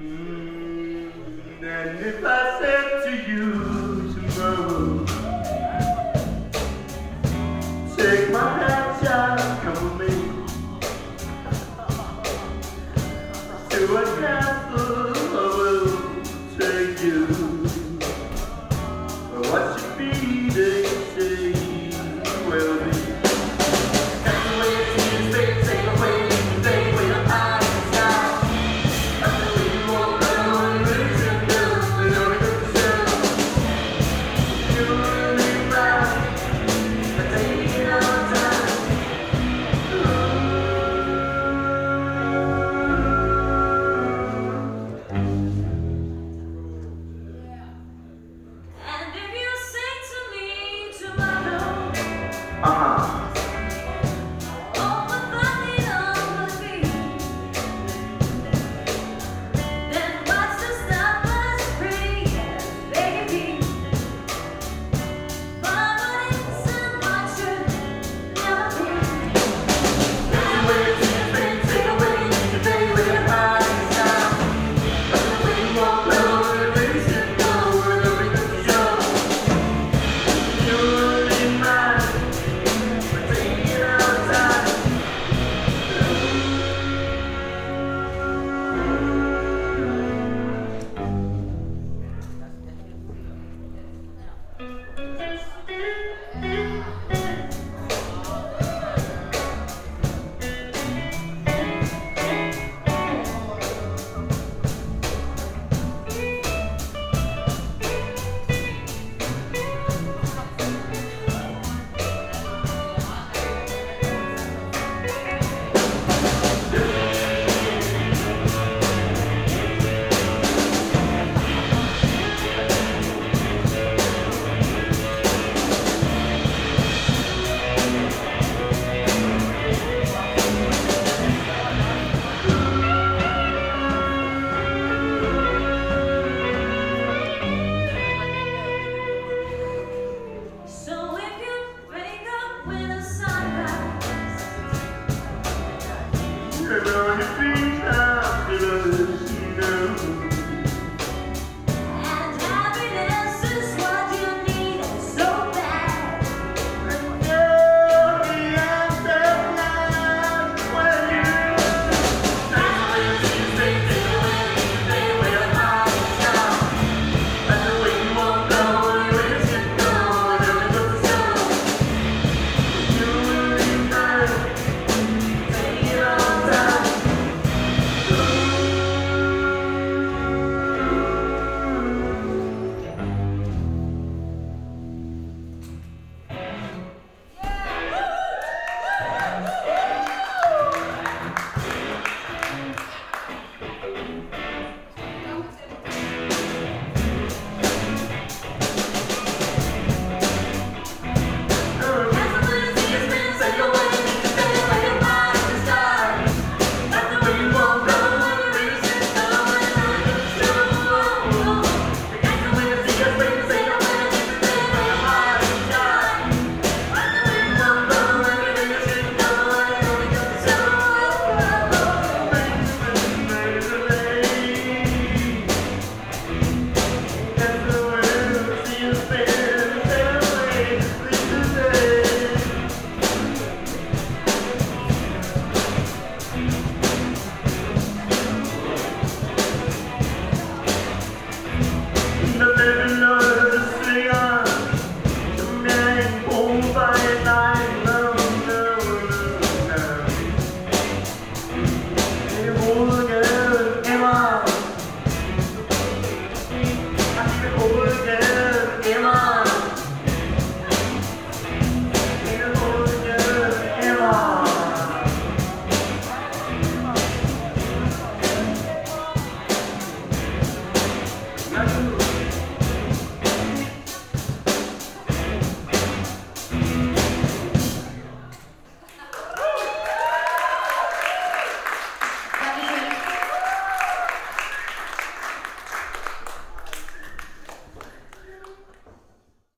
Mm, and if I said to you tomorrow, take my hand, child, come with me to a castle, I will take you. I Hello, you see